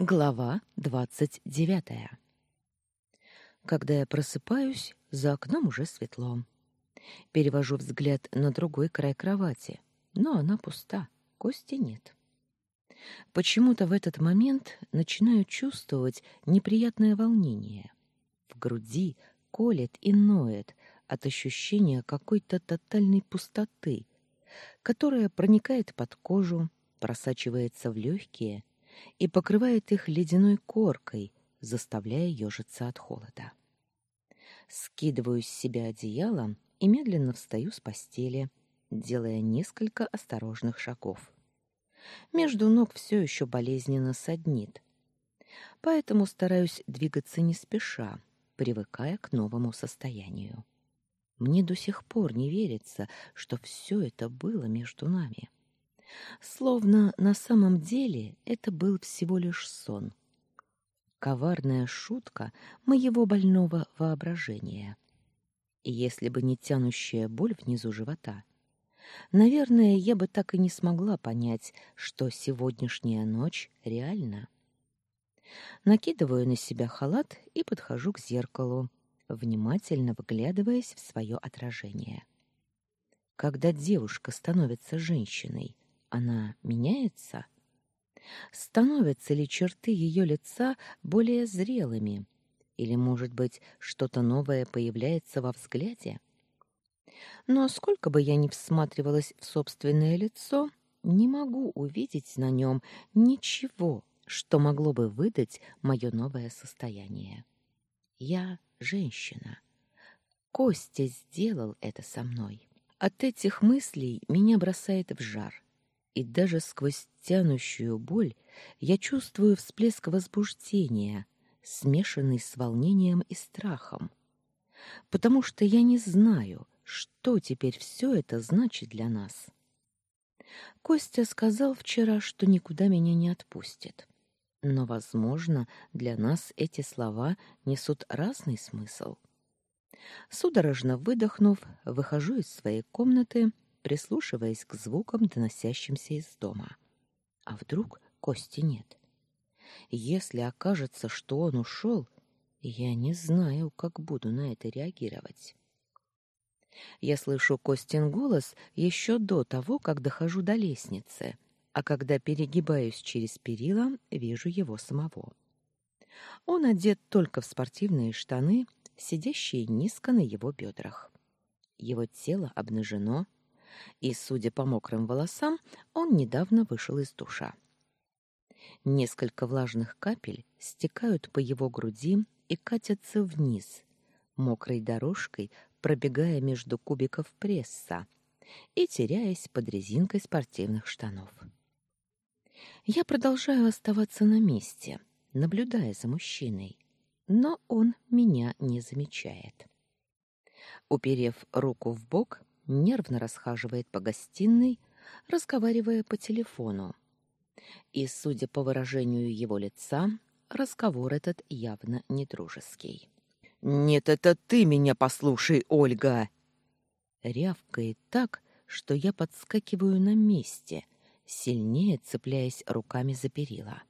Глава двадцать девятая. Когда я просыпаюсь, за окном уже светло. Перевожу взгляд на другой край кровати, но она пуста, кости нет. Почему-то в этот момент начинаю чувствовать неприятное волнение. В груди колет и ноет от ощущения какой-то тотальной пустоты, которая проникает под кожу, просачивается в легкие и покрывает их ледяной коркой, заставляя ежиться от холода. Скидываю с себя одеяло и медленно встаю с постели, делая несколько осторожных шагов. Между ног все еще болезненно саднит, поэтому стараюсь двигаться не спеша, привыкая к новому состоянию. Мне до сих пор не верится, что все это было между нами. Словно на самом деле это был всего лишь сон. Коварная шутка моего больного воображения. Если бы не тянущая боль внизу живота, наверное, я бы так и не смогла понять, что сегодняшняя ночь реальна. Накидываю на себя халат и подхожу к зеркалу, внимательно выглядываясь в свое отражение. Когда девушка становится женщиной, она меняется? Становятся ли черты ее лица более зрелыми? Или, может быть, что-то новое появляется во взгляде? Но сколько бы я ни всматривалась в собственное лицо, не могу увидеть на нем ничего, что могло бы выдать мое новое состояние. Я женщина. Костя сделал это со мной. От этих мыслей меня бросает в жар и даже сквозь тянущую боль я чувствую всплеск возбуждения, смешанный с волнением и страхом. Потому что я не знаю, что теперь все это значит для нас. Костя сказал вчера, что никуда меня не отпустит. Но, возможно, для нас эти слова несут разный смысл. Судорожно выдохнув, выхожу из своей комнаты прислушиваясь к звукам, доносящимся из дома. А вдруг Кости нет? Если окажется, что он ушел, я не знаю, как буду на это реагировать. Я слышу Костин голос еще до того, как дохожу до лестницы, а когда перегибаюсь через перила, вижу его самого. Он одет только в спортивные штаны, сидящие низко на его бедрах. Его тело обнажено, и, судя по мокрым волосам, он недавно вышел из душа. Несколько влажных капель стекают по его груди и катятся вниз, мокрой дорожкой пробегая между кубиков пресса и теряясь под резинкой спортивных штанов. Я продолжаю оставаться на месте, наблюдая за мужчиной, но он меня не замечает. Уперев руку в бок, нервно расхаживает по гостиной, разговаривая по телефону. И, судя по выражению его лица, разговор этот явно недружеский. «Нет, это ты меня послушай, Ольга!» Рявкает так, что я подскакиваю на месте, сильнее цепляясь руками за перила.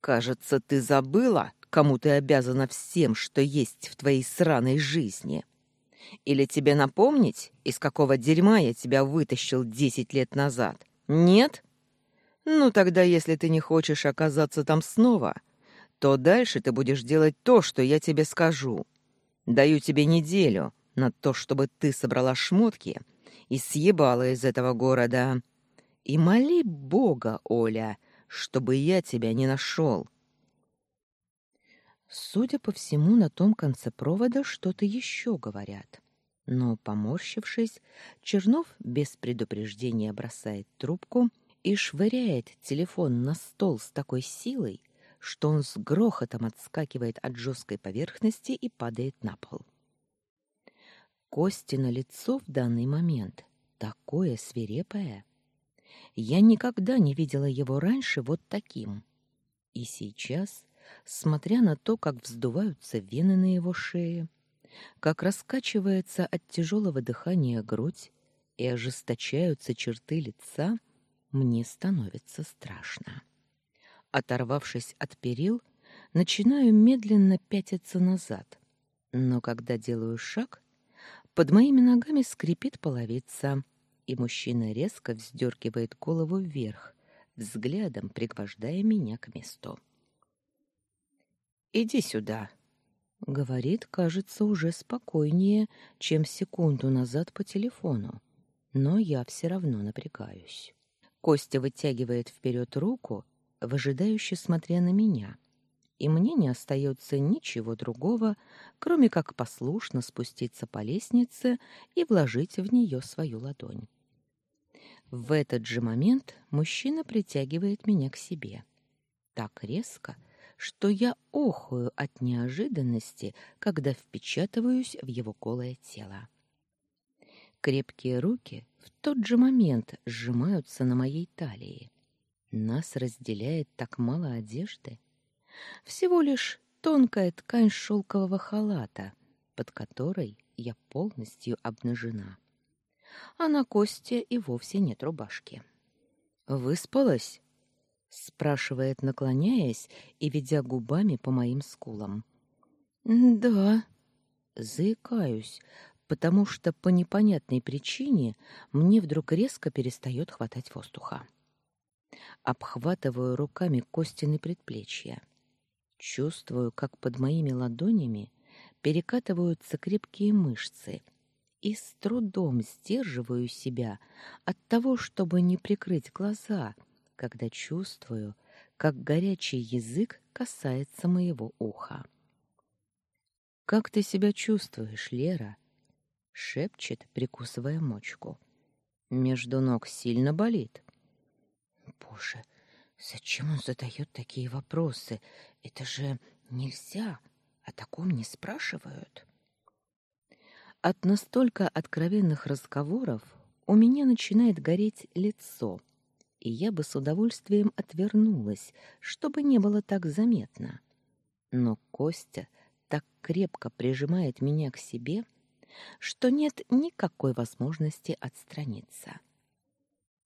«Кажется, ты забыла, кому ты обязана всем, что есть в твоей сраной жизни!» Или тебе напомнить, из какого дерьма я тебя вытащил десять лет назад? Нет? Ну тогда, если ты не хочешь оказаться там снова, то дальше ты будешь делать то, что я тебе скажу. Даю тебе неделю на то, чтобы ты собрала шмотки и съебала из этого города. И моли Бога, Оля, чтобы я тебя не нашел. Судя по всему, на том конце провода что-то еще говорят. Но, поморщившись, Чернов без предупреждения бросает трубку и швыряет телефон на стол с такой силой, что он с грохотом отскакивает от жесткой поверхности и падает на пол. Кости на лицо в данный момент такое свирепое. Я никогда не видела его раньше вот таким. И сейчас смотря на то, как вздуваются вены на его шее, как раскачивается от тяжелого дыхания грудь и ожесточаются черты лица, мне становится страшно. Оторвавшись от перил, начинаю медленно пятиться назад. Но когда делаю шаг, под моими ногами скрипит половица, и мужчина резко вздергивает голову вверх, взглядом пригвождая меня к месту. «Иди сюда», — говорит, кажется, уже спокойнее, чем секунду назад по телефону, но я все равно напрягаюсь. Костя вытягивает вперед руку, выжидающе смотря на меня, и мне не остается ничего другого, кроме как послушно спуститься по лестнице и вложить в нее свою ладонь. В этот же момент мужчина притягивает меня к себе. Так резко, что я охую от неожиданности, когда впечатываюсь в его голое тело. Крепкие руки в тот же момент сжимаются на моей талии. Нас разделяет так мало одежды. Всего лишь тонкая ткань шелкового халата, под которой я полностью обнажена. А на Косте и вовсе нет рубашки. «Выспалась?» — спрашивает, наклоняясь и ведя губами по моим скулам. «Да». Заикаюсь, потому что по непонятной причине мне вдруг резко перестает хватать воздуха. Обхватываю руками Костины предплечья. Чувствую, как под моими ладонями перекатываются крепкие мышцы, и с трудом сдерживаю себя от того, чтобы не прикрыть глаза, когда чувствую, как горячий язык касается моего уха. «Как ты себя чувствуешь, Лера?» — шепчет, прикусывая мочку. «Между ног сильно болит?» Боже, зачем он задает такие вопросы? Это же нельзя, о таком не спрашивают. От настолько откровенных разговоров у меня начинает гореть лицо, и я бы с удовольствием отвернулась, чтобы не было так заметно. Но Костя так крепко прижимает меня к себе, что нет никакой возможности отстраниться.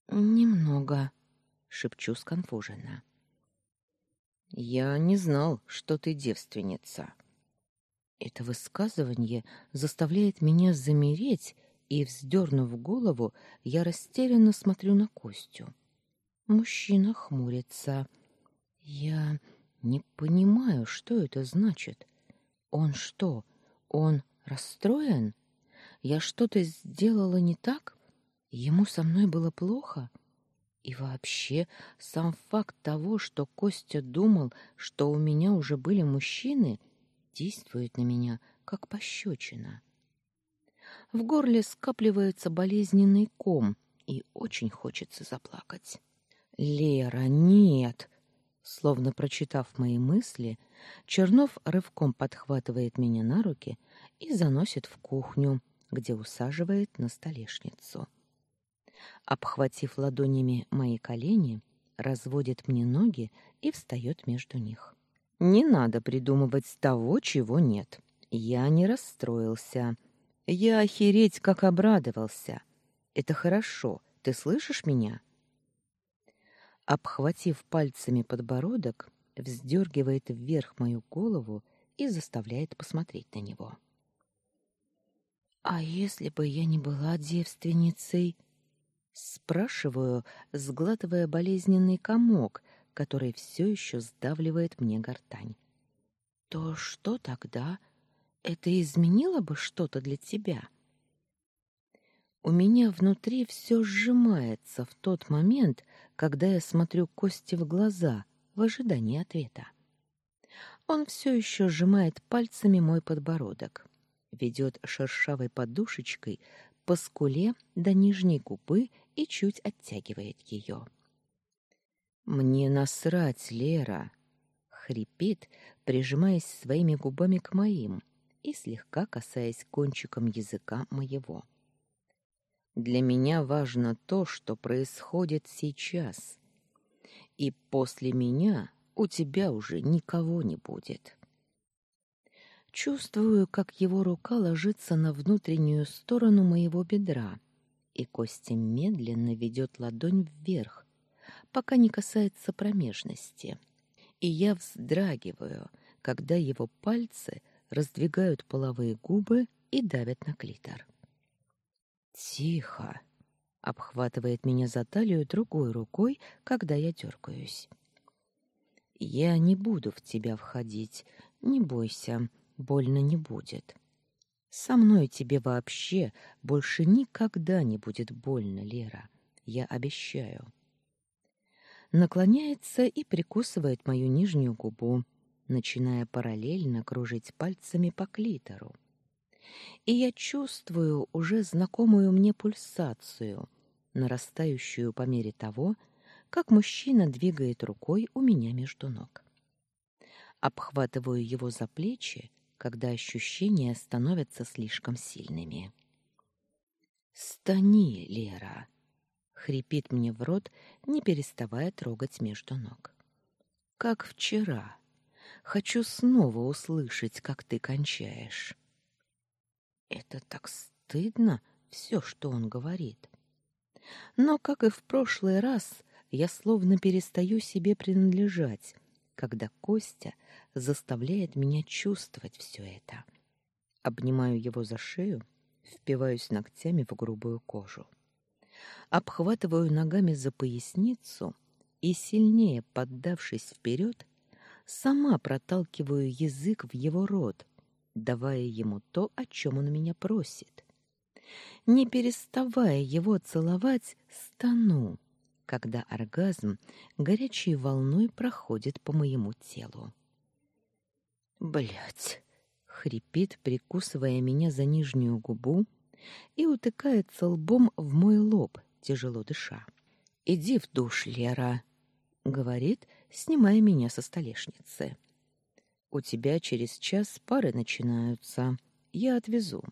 Немного, шепчу сконфуженно. Я не знал, что ты девственница. Это высказывание заставляет меня замереть, и, вздернув голову, я растерянно смотрю на Костю. Мужчина хмурится. Я не понимаю, что это значит. Он что, он расстроен? Я что-то сделала не так? Ему со мной было плохо? — и вообще, сам факт того, что Костя думал, что у меня уже были мужчины, действует на меня как пощечина. В горле скапливается болезненный ком, и очень хочется заплакать. «Лера, нет!» Словно прочитав мои мысли, Чернов рывком подхватывает меня на руки и заносит в кухню, где усаживает на столешницу обхватив ладонями мои колени, разводит мне ноги и встает между них. Не надо придумывать того, чего нет. Я не расстроился. Я охереть как обрадовался. Это хорошо. Ты слышишь меня? Обхватив пальцами подбородок, вздергивает вверх мою голову и заставляет посмотреть на него. А если бы я не была девственницей, Спрашиваю, сглатывая болезненный комок, который все еще сдавливает мне гортань. То что тогда? Это изменило бы что-то для тебя? У меня внутри все сжимается в тот момент, когда я смотрю Кости в глаза в ожидании ответа. Он все еще сжимает пальцами мой подбородок, ведет шершавой подушечкой по скуле до нижней губы и чуть оттягивает ее. «Мне насрать, Лера!» — хрипит, прижимаясь своими губами к моим и слегка касаясь кончиком языка моего. «Для меня важно то, что происходит сейчас. И после меня у тебя уже никого не будет». Чувствую, как его рука ложится на внутреннюю сторону моего бедра, и Костя медленно ведет ладонь вверх, пока не касается промежности, И я вздрагиваю, когда его пальцы раздвигают половые губы и давят на клитор. «Тихо!» — обхватывает меня за талию другой рукой, когда я дергаюсь. «Я не буду в тебя входить, не бойся, больно не будет. Со мной тебе вообще больше никогда не будет больно, Лера, я обещаю» наклоняется и прикусывает мою нижнюю губу, начиная параллельно кружить пальцами по клитору. И я чувствую уже знакомую мне пульсацию, нарастающую по мере того, как мужчина двигает рукой у меня между ног. Обхватываю его за плечи, когда ощущения становятся слишком сильными. «Стани, Лера!» хрипит мне в рот, не переставая трогать между ног. Как вчера. Хочу снова услышать, как ты кончаешь. Это так стыдно, все, что он говорит. Но, как и в прошлый раз, я словно перестаю себе принадлежать, когда Костя заставляет меня чувствовать все это. Обнимаю его за шею, впиваюсь ногтями в грубую кожу обхватываю ногами за поясницу и, сильнее поддавшись вперед, сама проталкиваю язык в его рот, давая ему то, о чем он меня просит. Не переставая его целовать, стану, когда оргазм горячей волной проходит по моему телу. Блять, хрипит, прикусывая меня за нижнюю губу и утыкается лбом в мой лоб, тяжело дыша. «Иди в душ, Лера», — говорит, снимая меня со столешницы. «У тебя через час пары начинаются. Я отвезу».